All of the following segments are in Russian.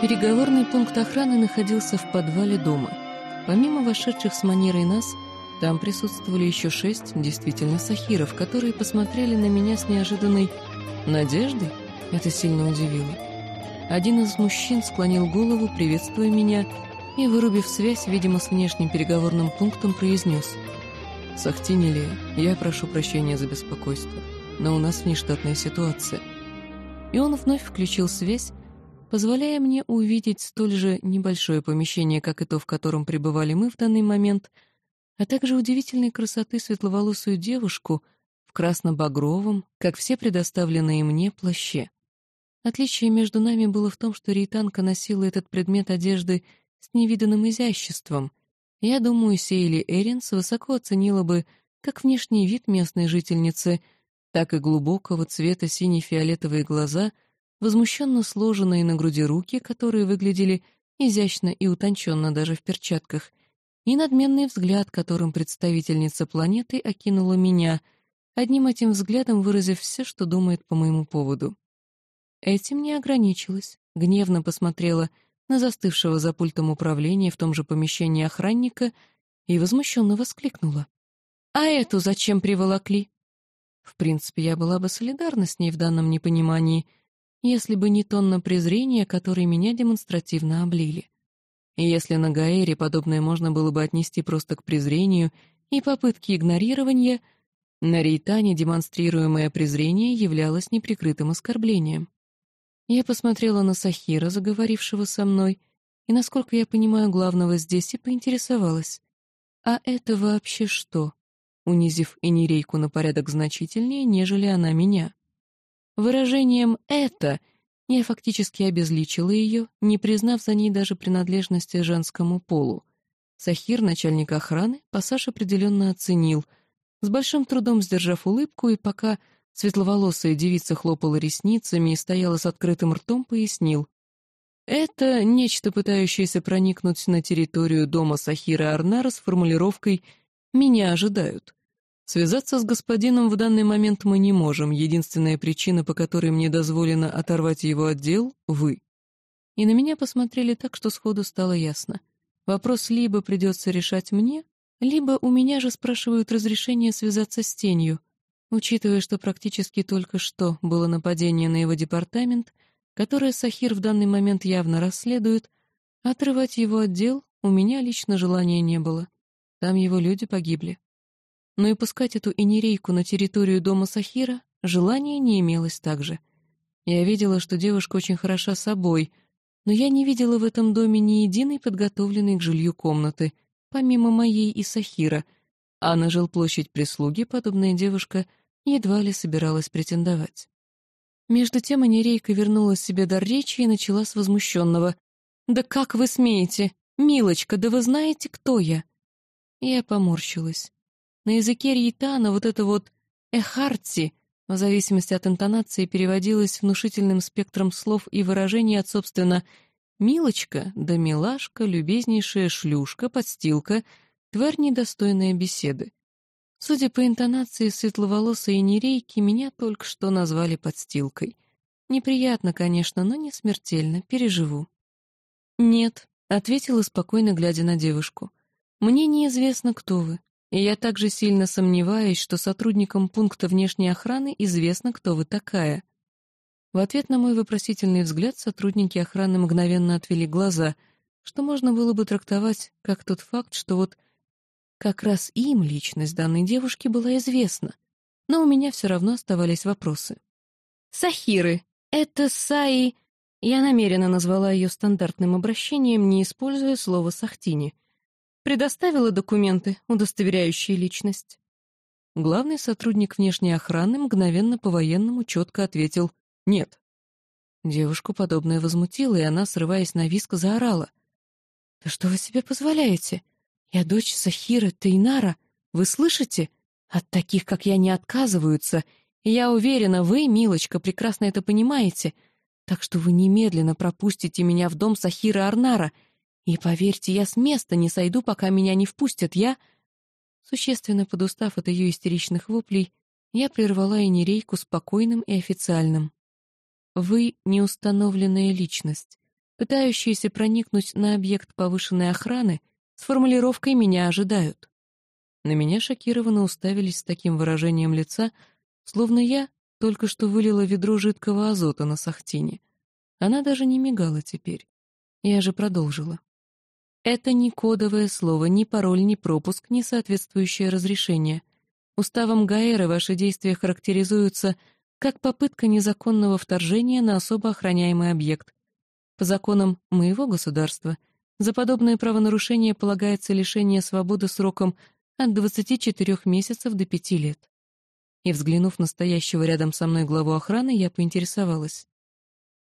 Переговорный пункт охраны находился в подвале дома. Помимо вошедших с манерой нас, там присутствовали еще шесть действительно сахиров, которые посмотрели на меня с неожиданной надеждой. Это сильно удивило. Один из мужчин склонил голову, приветствуя меня, и, вырубив связь, видимо, с внешним переговорным пунктом, произнес «Сахтинили, я прошу прощения за беспокойство, но у нас внештатная ситуация». И он вновь включил связь, позволяя мне увидеть столь же небольшое помещение, как и то, в котором пребывали мы в данный момент, а также удивительной красоты светловолосую девушку в красно-багровом, как все предоставленные мне, плаще. Отличие между нами было в том, что рейтанка носила этот предмет одежды с невиданным изяществом. Я думаю, Сейли Эринс высоко оценила бы как внешний вид местной жительницы, так и глубокого цвета сине-фиолетовые глаза — возмущенно сложенные на груди руки, которые выглядели изящно и утонченно даже в перчатках, и надменный взгляд, которым представительница планеты окинула меня, одним этим взглядом выразив все, что думает по моему поводу. Этим не ограничилась, гневно посмотрела на застывшего за пультом управления в том же помещении охранника и возмущенно воскликнула. «А эту зачем приволокли?» В принципе, я была бы солидарна с ней в данном непонимании — если бы не тонна презрения, которой меня демонстративно облили. Если на Гаэре подобное можно было бы отнести просто к презрению и попытке игнорирования, на Рейтане демонстрируемое презрение являлось неприкрытым оскорблением. Я посмотрела на Сахира, заговорившего со мной, и, насколько я понимаю, главного здесь и поинтересовалась. «А это вообще что?» унизив Энирейку на порядок значительнее, нежели она меня. Выражением «это» я фактически обезличила ее, не признав за ней даже принадлежности женскому полу. Сахир, начальник охраны, пассаж определенно оценил, с большим трудом сдержав улыбку, и пока светловолосая девица хлопала ресницами и стояла с открытым ртом, пояснил. Это нечто, пытающееся проникнуть на территорию дома Сахира Арнара с формулировкой «меня ожидают». Связаться с господином в данный момент мы не можем. Единственная причина, по которой мне дозволено оторвать его отдел — вы. И на меня посмотрели так, что сходу стало ясно. Вопрос либо придется решать мне, либо у меня же спрашивают разрешение связаться с тенью. Учитывая, что практически только что было нападение на его департамент, которое Сахир в данный момент явно расследует, отрывать его отдел у меня лично желания не было. Там его люди погибли но и пускать эту инерейку на территорию дома Сахира желания не имелось также. Я видела, что девушка очень хороша собой, но я не видела в этом доме ни единой подготовленной к жилью комнаты, помимо моей и Сахира, а на жилплощадь прислуги подобная девушка едва ли собиралась претендовать. Между тем Анерейка вернула себе дар речи и начала с возмущенного. «Да как вы смеете? Милочка, да вы знаете, кто я?» Я поморщилась. На языке Риетана вот это вот «эхарти» в зависимости от интонации переводилось внушительным спектром слов и выражений от, собственно, «милочка» да «милашка», «любезнейшая шлюшка», «подстилка», «тварь недостойная беседы». Судя по интонации светловолосой нерейки, меня только что назвали подстилкой. Неприятно, конечно, но не смертельно, переживу. «Нет», — ответила спокойно, глядя на девушку. «Мне неизвестно, кто вы. И я также сильно сомневаюсь, что сотрудникам пункта внешней охраны известно, кто вы такая. В ответ на мой вопросительный взгляд сотрудники охраны мгновенно отвели глаза, что можно было бы трактовать как тот факт, что вот как раз им личность данной девушки была известна, но у меня все равно оставались вопросы. «Сахиры! Это Саи...» Я намеренно назвала ее стандартным обращением, не используя слово «сахтини», Предоставила документы, удостоверяющие личность. Главный сотрудник внешней охраны мгновенно по-военному четко ответил «нет». Девушку подобное возмутило, и она, срываясь на виск, заорала. «Да что вы себе позволяете? Я дочь Сахира Тейнара, вы слышите? От таких, как я, не отказываются, я уверена, вы, милочка, прекрасно это понимаете, так что вы немедленно пропустите меня в дом Сахира Арнара — и поверьте, я с места не сойду, пока меня не впустят. Я...» Существенно подустав от ее истеричных воплей, я прервала Энерейку спокойным и официальным. «Вы — неустановленная личность. пытающиеся проникнуть на объект повышенной охраны, с формулировкой «меня ожидают». На меня шокированно уставились с таким выражением лица, словно я только что вылила ведро жидкого азота на сахтине. Она даже не мигала теперь. Я же продолжила. Это не кодовое слово, ни пароль, ни пропуск, ни соответствующее разрешение. Уставом Гаэра ваши действия характеризуются как попытка незаконного вторжения на особо охраняемый объект. По законам моего государства за подобное правонарушение полагается лишение свободы сроком от 24 месяцев до 5 лет. И, взглянув на стоящего рядом со мной главу охраны, я поинтересовалась.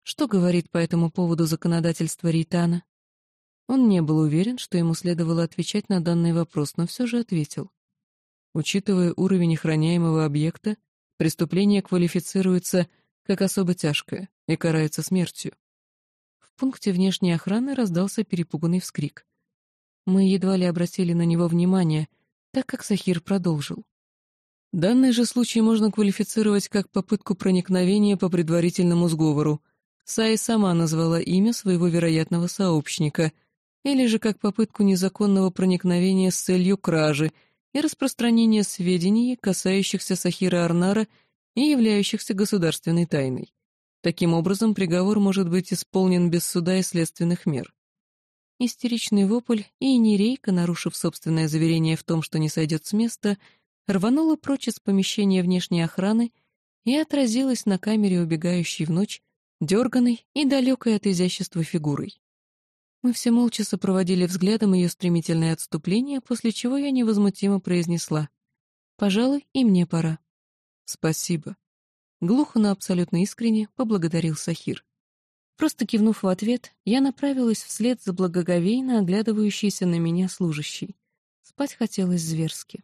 Что говорит по этому поводу законодательство Рейтана? Он не был уверен, что ему следовало отвечать на данный вопрос, но все же ответил. Учитывая уровень охраняемого объекта, преступление квалифицируется как особо тяжкое и карается смертью. В пункте внешней охраны раздался перепуганный вскрик. Мы едва ли обратили на него внимание, так как Сахир продолжил. Данный же случай можно квалифицировать как попытку проникновения по предварительному сговору. Сай сама назвала имя своего вероятного сообщника — или же как попытку незаконного проникновения с целью кражи и распространения сведений, касающихся Сахира Арнара и являющихся государственной тайной. Таким образом, приговор может быть исполнен без суда и следственных мер. Истеричный вопль и Нерейка, нарушив собственное заверение в том, что не сойдет с места, рванула прочь из помещения внешней охраны и отразилась на камере, убегающей в ночь, дерганной и далекой от изящества фигурой. Мы все молча сопроводили взглядом ее стремительное отступление, после чего я невозмутимо произнесла. «Пожалуй, и мне пора». «Спасибо». Глухо, но абсолютно искренне поблагодарил Сахир. Просто кивнув в ответ, я направилась вслед за благоговейно оглядывающейся на меня служащей. Спать хотелось зверски.